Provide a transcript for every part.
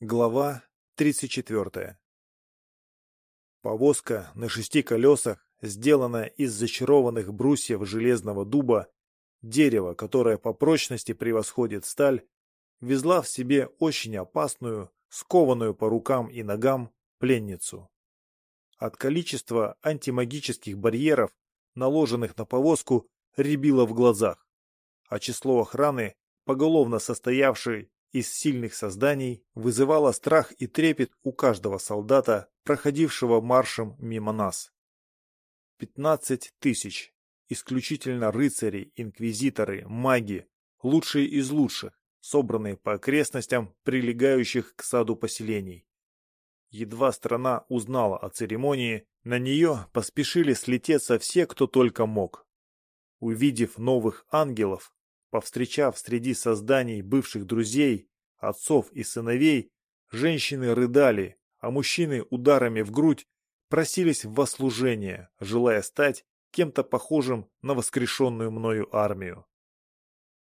Глава 34. Повозка на шести колесах, сделанная из зачарованных брусьев железного дуба, дерева, которое по прочности превосходит сталь, везла в себе очень опасную, скованную по рукам и ногам, пленницу. От количества антимагических барьеров, наложенных на повозку, рябило в глазах, а число охраны, поголовно состоявшей из сильных созданий вызывала страх и трепет у каждого солдата, проходившего маршем мимо нас. Пятнадцать тысяч. Исключительно рыцари, инквизиторы, маги, лучшие из лучших, собранные по окрестностям, прилегающих к саду поселений. Едва страна узнала о церемонии, на нее поспешили слететься все, кто только мог. Увидев новых ангелов, Повстречав среди созданий бывших друзей, отцов и сыновей, женщины рыдали, а мужчины ударами в грудь просились в вослужение, желая стать кем-то похожим на воскрешенную мною армию.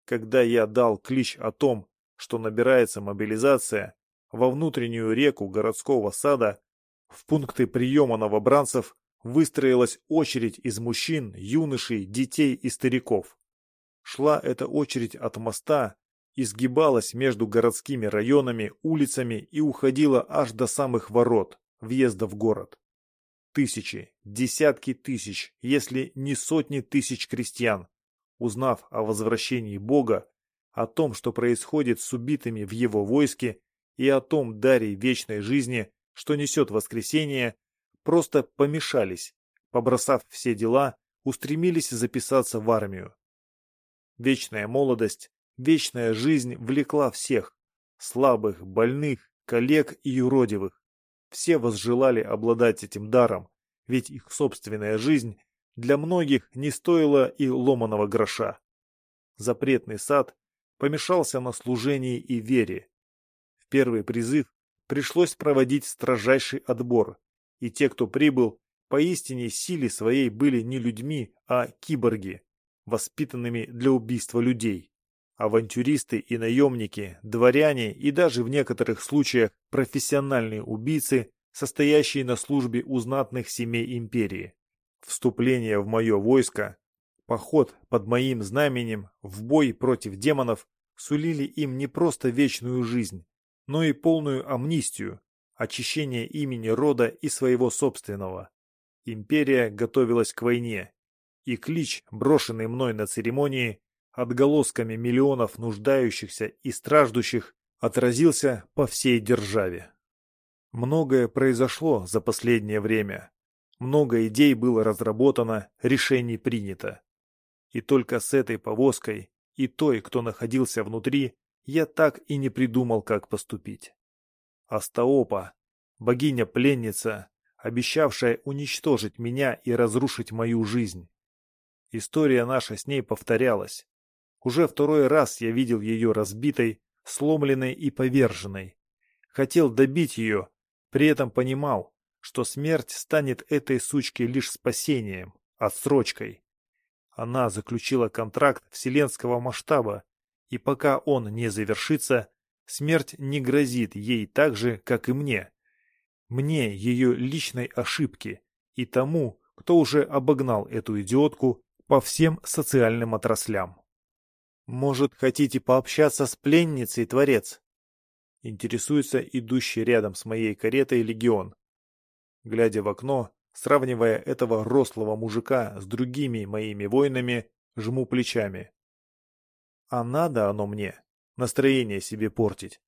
Когда я дал клич о том, что набирается мобилизация, во внутреннюю реку городского сада, в пункты приема новобранцев выстроилась очередь из мужчин, юношей, детей и стариков. Шла эта очередь от моста, изгибалась между городскими районами, улицами и уходила аж до самых ворот, въезда в город. Тысячи, десятки тысяч, если не сотни тысяч крестьян, узнав о возвращении Бога, о том, что происходит с убитыми в его войске, и о том даре вечной жизни, что несет воскресение, просто помешались, побросав все дела, устремились записаться в армию. Вечная молодость, вечная жизнь влекла всех. Слабых, больных, коллег и юродивых. Все возжелали обладать этим даром, ведь их собственная жизнь для многих не стоила и ломаного гроша. Запретный сад помешался на служении и вере. В первый призыв пришлось проводить строжайший отбор, и те, кто прибыл, поистине силе своей были не людьми, а киборги воспитанными для убийства людей. Авантюристы и наемники, дворяне и даже в некоторых случаях профессиональные убийцы, состоящие на службе у знатных семей империи. Вступление в мое войско, поход под моим знаменем в бой против демонов сулили им не просто вечную жизнь, но и полную амнистию, очищение имени рода и своего собственного. Империя готовилась к войне, и клич, брошенный мной на церемонии, отголосками миллионов нуждающихся и страждущих, отразился по всей державе. Многое произошло за последнее время. Много идей было разработано, решений принято. И только с этой повозкой и той, кто находился внутри, я так и не придумал, как поступить. Астаопа, богиня-пленница, обещавшая уничтожить меня и разрушить мою жизнь. История наша с ней повторялась. Уже второй раз я видел ее разбитой, сломленной и поверженной. Хотел добить ее, при этом понимал, что смерть станет этой сучке лишь спасением, отсрочкой. Она заключила контракт вселенского масштаба, и пока он не завершится, смерть не грозит ей так же, как и мне. Мне ее личной ошибки и тому, кто уже обогнал эту идиотку по всем социальным отраслям. «Может, хотите пообщаться с пленницей, Творец?» Интересуется идущий рядом с моей каретой легион. Глядя в окно, сравнивая этого рослого мужика с другими моими воинами, жму плечами. А надо оно мне, настроение себе портить.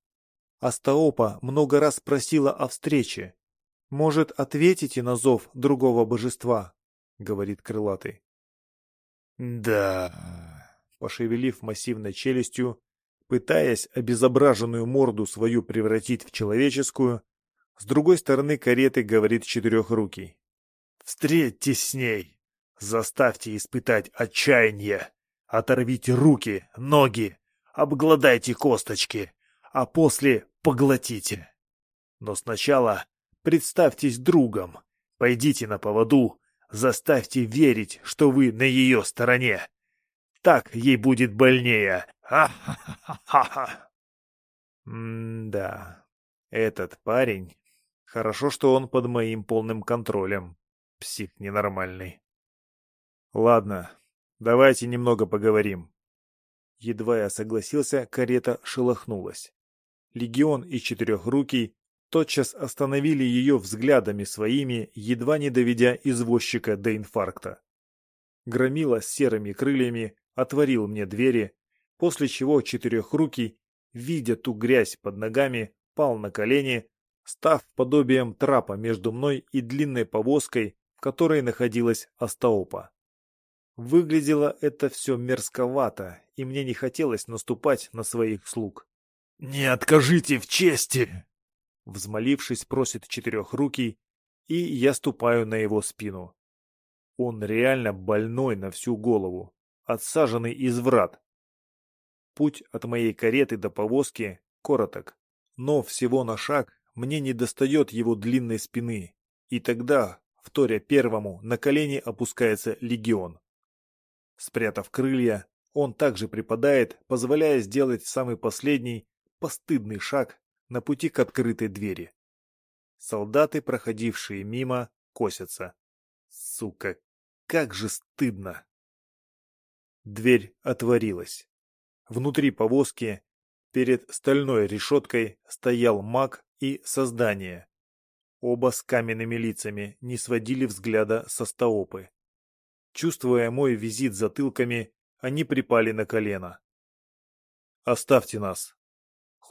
Астаопа много раз просила о встрече. Может, ответите на зов другого божества, — говорит крылатый. «Да...» Пошевелив массивной челюстью, пытаясь обезображенную морду свою превратить в человеческую, с другой стороны кареты говорит четырехрукий. «Встретьтесь с ней! Заставьте испытать отчаяние! Оторвите руки, ноги, обгладайте косточки, а после поглотите! Но сначала представьтесь другом, пойдите на поводу Заставьте верить, что вы на ее стороне. Так ей будет больнее. Ха-ха-ха-ха. М-да. Этот парень... Хорошо, что он под моим полным контролем. Псих ненормальный. Ладно, давайте немного поговорим. Едва я согласился, карета шелохнулась. Легион и Четырехрукий тотчас остановили ее взглядами своими, едва не доведя извозчика до инфаркта. Громила серыми крыльями отворил мне двери, после чего Четырехрукий, видя ту грязь под ногами, пал на колени, став подобием трапа между мной и длинной повозкой, в которой находилась Астаопа. Выглядело это все мерзковато, и мне не хотелось наступать на своих слуг. «Не откажите в чести!» Взмолившись, просит четырехрукий, и я ступаю на его спину. Он реально больной на всю голову, отсаженный из врат. Путь от моей кареты до повозки короток, но всего на шаг мне не достает его длинной спины, и тогда, вторя первому, на колени опускается легион. Спрятав крылья, он также припадает, позволяя сделать самый последний, постыдный шаг на пути к открытой двери. Солдаты, проходившие мимо, косятся. Сука, как же стыдно! Дверь отворилась. Внутри повозки, перед стальной решеткой, стоял маг и создание. Оба с каменными лицами не сводили взгляда со стаопы. Чувствуя мой визит затылками, они припали на колено. «Оставьте нас!»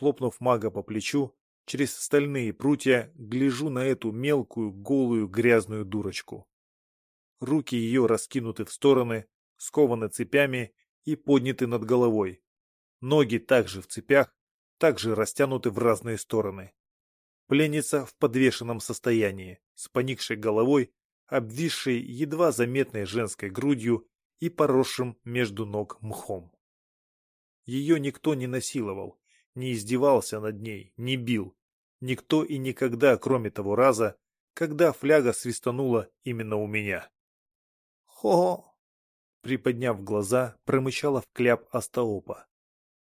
Хлопнув мага по плечу, через стальные прутья гляжу на эту мелкую, голую, грязную дурочку. Руки ее раскинуты в стороны, скованы цепями и подняты над головой. Ноги также в цепях, также растянуты в разные стороны. Пленница в подвешенном состоянии, с поникшей головой обвисшей едва заметной женской грудью и поросшим между ног мхом. Ее никто не насиловал, не издевался над ней, не бил. Никто и никогда, кроме того раза, когда фляга свистанула именно у меня. «Хо!» Приподняв глаза, промычала в кляп Астаопа.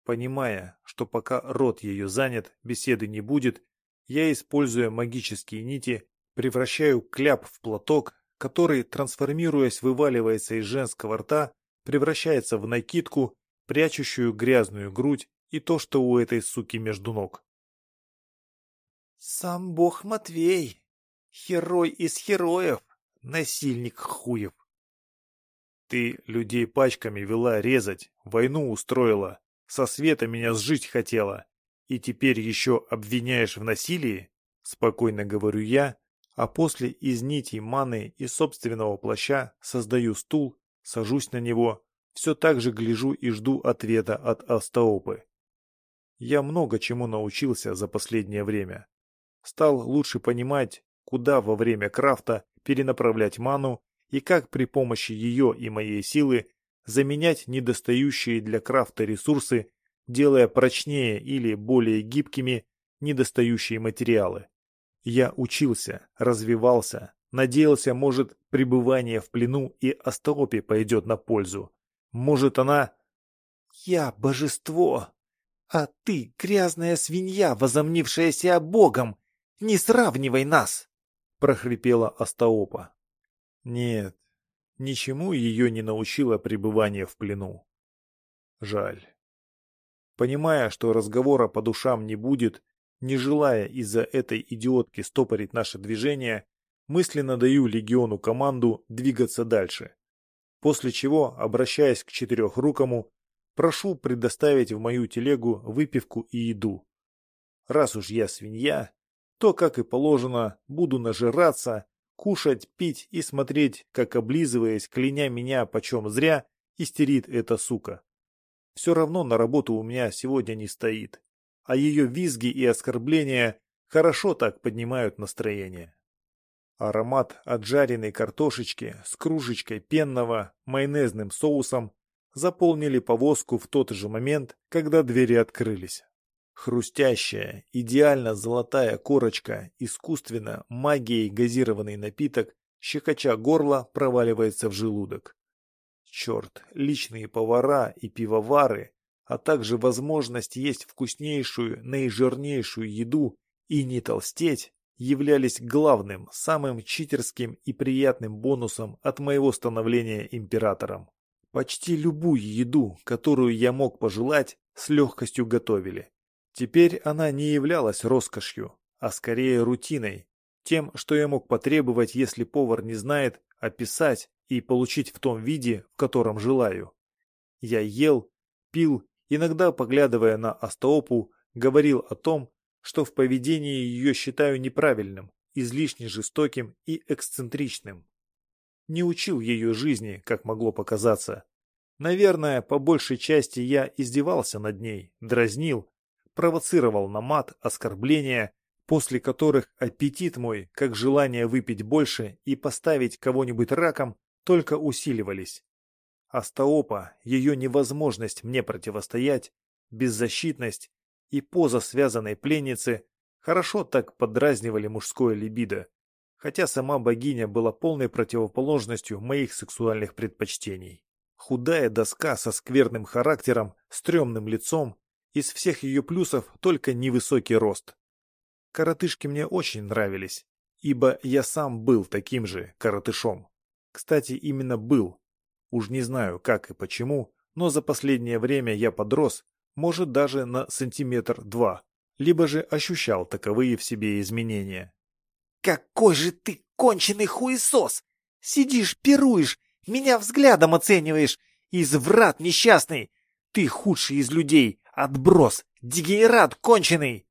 Понимая, что пока рот ее занят, беседы не будет, я, используя магические нити, Превращаю кляп в платок, который, трансформируясь, вываливается из женского рта, превращается в накидку, прячущую грязную грудь и то, что у этой суки между ног. «Сам бог Матвей! Герой из героев! Насильник хуев!» «Ты людей пачками вела резать, войну устроила, со света меня сжить хотела, и теперь еще обвиняешь в насилии?» Спокойно говорю я, а после из нитей маны и собственного плаща создаю стул, сажусь на него, все так же гляжу и жду ответа от Астаопы. Я много чему научился за последнее время. Стал лучше понимать, куда во время крафта перенаправлять ману и как при помощи ее и моей силы заменять недостающие для крафта ресурсы, делая прочнее или более гибкими недостающие материалы. Я учился, развивался, надеялся, может, пребывание в плену и остолопе пойдет на пользу. Может, она... Я божество, а ты грязная свинья, возомнившаяся богом. Не сравнивай нас! прохрипела Астаопа. Нет, ничему ее не научило пребывание в плену. Жаль. Понимая, что разговора по душам не будет, не желая из-за этой идиотки стопорить наше движение, мысленно даю легиону команду двигаться дальше. После чего, обращаясь к четырехрукому, прошу предоставить в мою телегу выпивку и еду. Раз уж я свинья, то, как и положено, буду нажираться, кушать, пить и смотреть, как, облизываясь, кляня меня почем зря, истерит эта сука. Все равно на работу у меня сегодня не стоит а ее визги и оскорбления хорошо так поднимают настроение. Аромат от жареной картошечки с кружечкой пенного майонезным соусом заполнили повозку в тот же момент, когда двери открылись. Хрустящая, идеально золотая корочка, искусственно магией газированный напиток, щекоча горло, проваливается в желудок. Черт, личные повара и пивовары а также возможность есть вкуснейшую, наижирнейшую еду и не толстеть являлись главным, самым читерским и приятным бонусом от моего становления императором. Почти любую еду, которую я мог пожелать, с легкостью готовили. Теперь она не являлась роскошью, а скорее рутиной, тем, что я мог потребовать, если повар не знает, описать и получить в том виде, в котором желаю. Я ел, пил, иногда, поглядывая на Астаопу, говорил о том, что в поведении ее считаю неправильным, излишне жестоким и эксцентричным. Не учил ее жизни, как могло показаться. Наверное, по большей части я издевался над ней, дразнил, провоцировал на мат, оскорбления, после которых аппетит мой, как желание выпить больше и поставить кого-нибудь раком, только усиливались. Астаопа, ее невозможность мне противостоять, беззащитность и поза связанной пленницы хорошо так подразнивали мужское либидо, хотя сама богиня была полной противоположностью моих сексуальных предпочтений. Худая доска со скверным характером, стрёмным лицом, из всех ее плюсов только невысокий рост. Коротышки мне очень нравились, ибо я сам был таким же коротышом. Кстати, именно был, Уж не знаю, как и почему, но за последнее время я подрос, может даже на сантиметр-два, либо же ощущал таковые в себе изменения. «Какой же ты конченый хуесос! Сидишь, пируешь, меня взглядом оцениваешь, изврат несчастный! Ты худший из людей, отброс, дегенерат конченый!»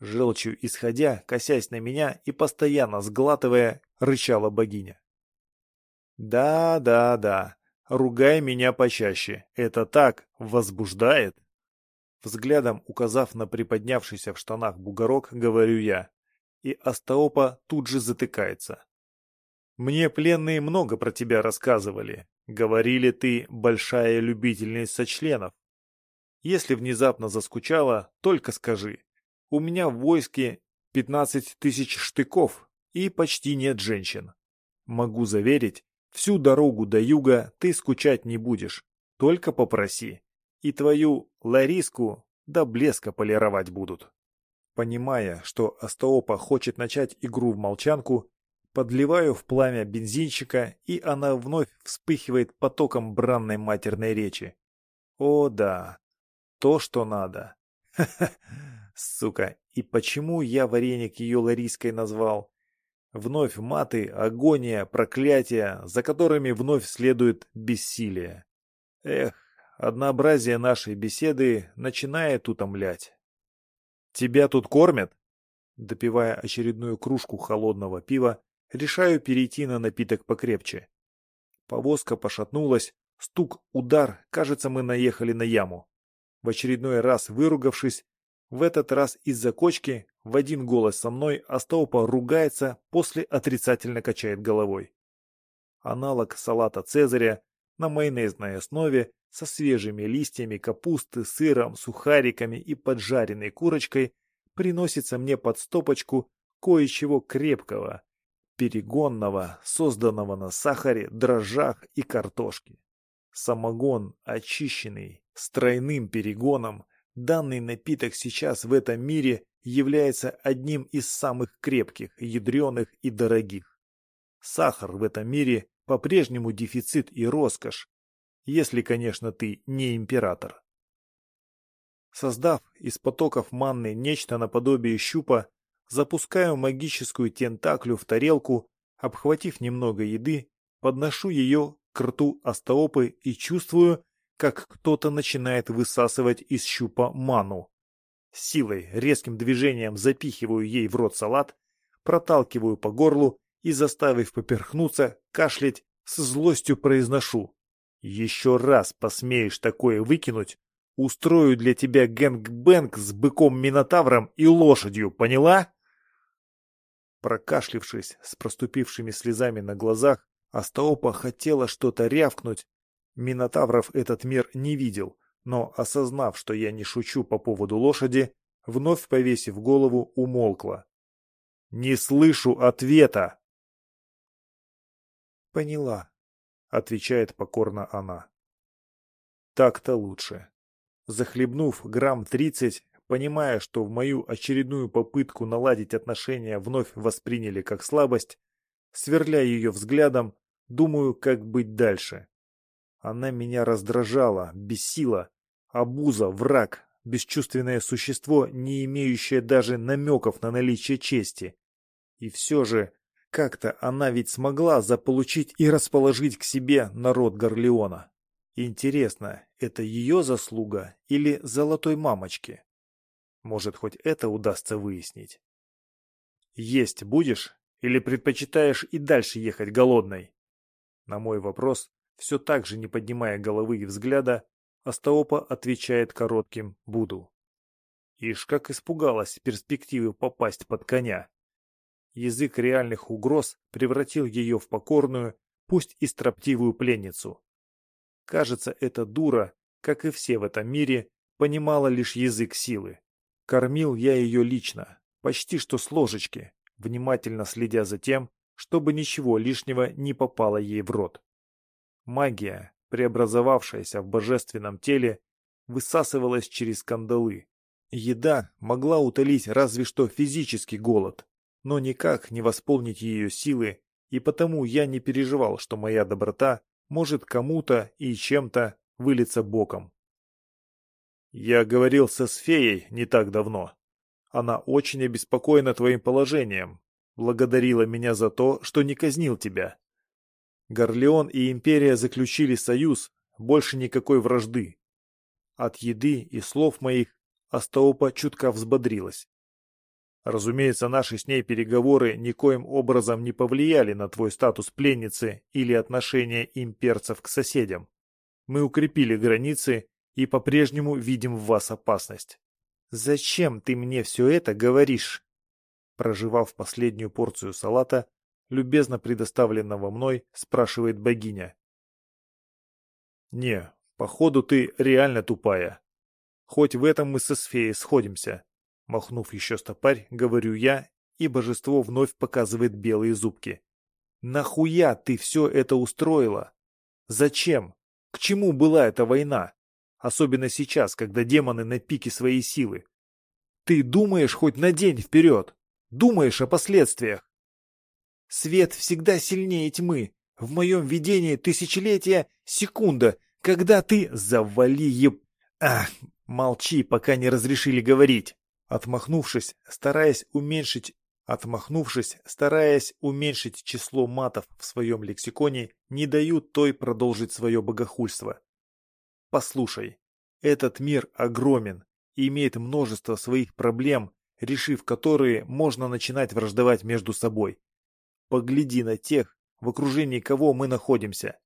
Желчью исходя, косясь на меня и постоянно сглатывая, рычала богиня. «Да, да, да, Ругай меня почаще. Это так возбуждает. Взглядом указав на приподнявшийся в штанах бугорок, говорю я. И Астаопа тут же затыкается. Мне пленные много про тебя рассказывали. Говорили, ты большая любительница членов. Если внезапно заскучала, только скажи. У меня в войске 15 тысяч штыков и почти нет женщин. Могу заверить, Всю дорогу до юга ты скучать не будешь, только попроси. И твою Лариску до блеска полировать будут. Понимая, что Астаопа хочет начать игру в молчанку, подливаю в пламя бензинчика, и она вновь вспыхивает потоком бранной матерной речи. О да, то, что надо. Ха-ха, сука, и почему я вареник ее Лариской назвал? Вновь маты, агония, проклятия, за которыми вновь следует бессилие. Эх, однообразие нашей беседы начинает утомлять. «Тебя тут кормят?» Допивая очередную кружку холодного пива, решаю перейти на напиток покрепче. Повозка пошатнулась, стук, удар, кажется, мы наехали на яму. В очередной раз выругавшись, в этот раз из-за кочки в один голос со мной Астаупа ругается, после отрицательно качает головой. Аналог салата Цезаря на майонезной основе со свежими листьями капусты, сыром, сухариками и поджаренной курочкой приносится мне под стопочку кое-чего крепкого, перегонного, созданного на сахаре, дрожжах и картошке. Самогон, очищенный, с тройным перегоном, Данный напиток сейчас в этом мире является одним из самых крепких, ядреных и дорогих. Сахар в этом мире по-прежнему дефицит и роскошь, если, конечно, ты не император. Создав из потоков манны нечто наподобие щупа, запускаю магическую тентаклю в тарелку, обхватив немного еды, подношу ее к рту астаопы и чувствую, как кто-то начинает высасывать из щупа ману. Силой, резким движением запихиваю ей в рот салат, проталкиваю по горлу и, заставив поперхнуться, кашлять, с злостью произношу. «Еще раз посмеешь такое выкинуть, устрою для тебя gang-bang с быком-минотавром и лошадью, поняла?» Прокашлявшись с проступившими слезами на глазах, Астаопа хотела что-то рявкнуть, Минотавров этот мир не видел, но, осознав, что я не шучу по поводу лошади, вновь повесив голову, умолкла. «Не слышу ответа!» «Поняла», — отвечает покорно она. «Так-то лучше». Захлебнув грамм тридцать, понимая, что в мою очередную попытку наладить отношения вновь восприняли как слабость, сверля ее взглядом, думаю, как быть дальше. Она меня раздражала, бесила, обуза, враг, бесчувственное существо, не имеющее даже намеков на наличие чести. И все же, как-то она ведь смогла заполучить и расположить к себе народ Горлеона. Интересно, это ее заслуга или золотой мамочки? Может, хоть это удастся выяснить. Есть будешь или предпочитаешь и дальше ехать голодной? На мой вопрос, все так же не поднимая головы и взгляда, Астаопа отвечает коротким «буду». Ишь, как испугалась перспективы попасть под коня. Язык реальных угроз превратил ее в покорную, пусть и строптивую пленницу. Кажется, эта дура, как и все в этом мире, понимала лишь язык силы. Кормил я ее лично, почти что с ложечки, внимательно следя за тем, чтобы ничего лишнего не попало ей в рот. Магия, преобразовавшаяся в божественном теле, высасывалась через кандалы. Еда могла утолить разве что физический голод, но никак не восполнить ее силы, и потому я не переживал, что моя доброта может кому-то и чем-то вылиться боком. Я говорил со Сфеей не так давно. Она очень обеспокоена твоим положением, благодарила меня за то, что не казнил тебя. Горлеон и Империя заключили союз, больше никакой вражды. От еды и слов моих Астаопа чутко взбодрилась. Разумеется, наши с ней переговоры никоим образом не повлияли на твой статус пленницы или отношение имперцев к соседям. Мы укрепили границы и по-прежнему видим в вас опасность. Зачем ты мне все это говоришь? Проживав последнюю порцию салата, любезно предоставленного мной, спрашивает богиня. «Не, походу ты реально тупая. Хоть в этом мы со Сфеей сходимся». Махнув еще стопарь, говорю я, и божество вновь показывает белые зубки. «Нахуя ты все это устроила? Зачем? К чему была эта война? Особенно сейчас, когда демоны на пике своей силы. Ты думаешь хоть на день вперед? Думаешь о последствиях? Свет всегда сильнее тьмы. В моем видении тысячелетия — секунда, когда ты... Завали еб... Ах, молчи, пока не разрешили говорить. Отмахнувшись, стараясь уменьшить... Отмахнувшись, стараясь уменьшить число матов в своем лексиконе, не дают той продолжить свое богохульство. Послушай, этот мир огромен и имеет множество своих проблем, решив которые можно начинать враждовать между собой. Погляди на тех, в окружении кого мы находимся.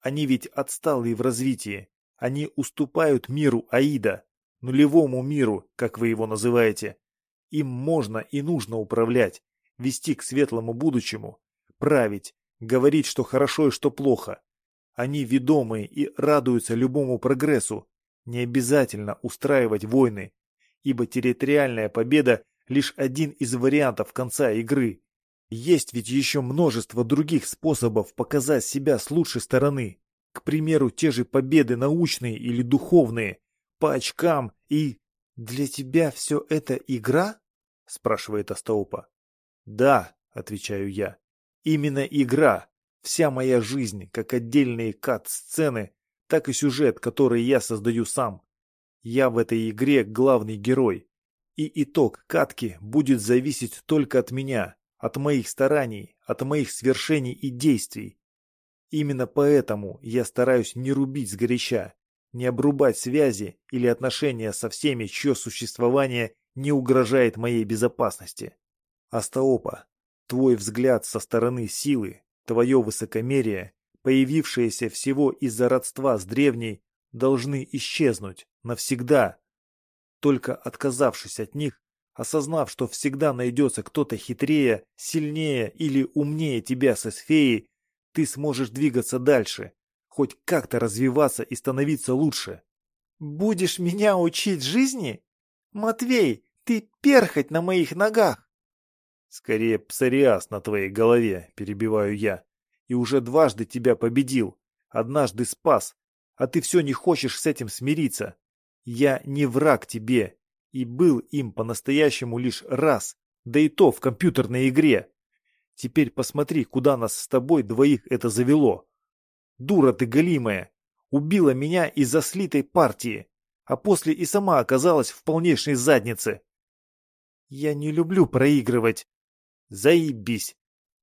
Они ведь отсталые в развитии. Они уступают миру Аида, нулевому миру, как вы его называете. Им можно и нужно управлять, вести к светлому будущему, править, говорить, что хорошо и что плохо. Они ведомые и радуются любому прогрессу. Не обязательно устраивать войны, ибо территориальная победа лишь один из вариантов конца игры. Есть ведь еще множество других способов показать себя с лучшей стороны. К примеру, те же победы научные или духовные, по очкам и... «Для тебя все это игра?» — спрашивает Астаупа. «Да», — отвечаю я, — «именно игра. Вся моя жизнь, как отдельные кат-сцены, так и сюжет, который я создаю сам. Я в этой игре главный герой. И итог катки будет зависеть только от меня, от моих стараний, от моих свершений и действий. Именно поэтому я стараюсь не рубить сгоряча, не обрубать связи или отношения со всеми, чье существование не угрожает моей безопасности. Астаопа, твой взгляд со стороны силы, твое высокомерие, появившееся всего из-за родства с древней, должны исчезнуть навсегда. Только отказавшись от них, осознав, что всегда найдется кто-то хитрее, сильнее или умнее тебя со сфеей, ты сможешь двигаться дальше, хоть как-то развиваться и становиться лучше. «Будешь меня учить жизни? Матвей, ты перхоть на моих ногах!» «Скорее псориаз на твоей голове», — перебиваю я. «И уже дважды тебя победил, однажды спас, а ты все не хочешь с этим смириться. Я не враг тебе, И был им по-настоящему лишь раз, да и то в компьютерной игре. Теперь посмотри, куда нас с тобой двоих это завело. Дура ты голимая, убила меня из-за слитой партии, а после и сама оказалась в полнейшей заднице. Я не люблю проигрывать. Заебись.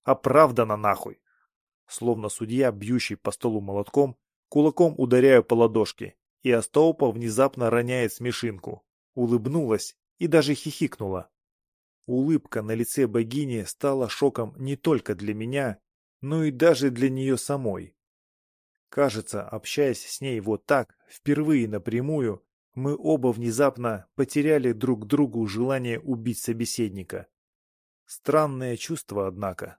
Оправдано нахуй. Словно судья, бьющий по столу молотком, кулаком ударяю по ладошке, и Астаупа внезапно роняет смешинку. Улыбнулась и даже хихикнула. Улыбка на лице богини стала шоком не только для меня, но и даже для нее самой. Кажется, общаясь с ней вот так, впервые напрямую, мы оба внезапно потеряли друг другу желание убить собеседника. Странное чувство, однако.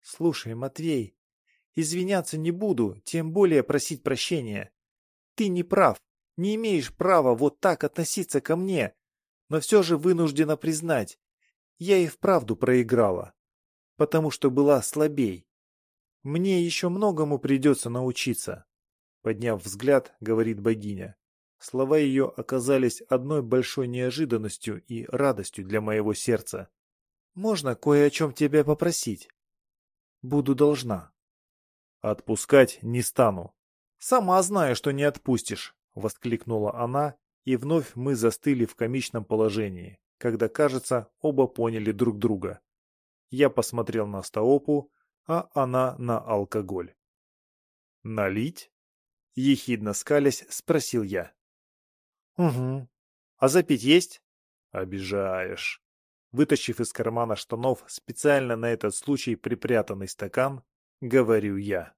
«Слушай, Матвей, извиняться не буду, тем более просить прощения. Ты не прав, не имеешь права вот так относиться ко мне, но все же вынуждена признать, я и вправду проиграла, потому что была слабей. Мне еще многому придется научиться», — подняв взгляд, говорит богиня. Слова ее оказались одной большой неожиданностью и радостью для моего сердца. «Можно кое о чем тебя попросить?» «Буду должна». «Отпускать не стану». «Сама знаю, что не отпустишь», — воскликнула она, и вновь мы застыли в комичном положении, когда, кажется, оба поняли друг друга. Я посмотрел на Стаопу, а она на алкоголь. «Налить?» — ехидно скалясь, спросил я. «Угу. А запить есть?» «Обижаешь». Вытащив из кармана штанов специально на этот случай припрятанный стакан, говорю я.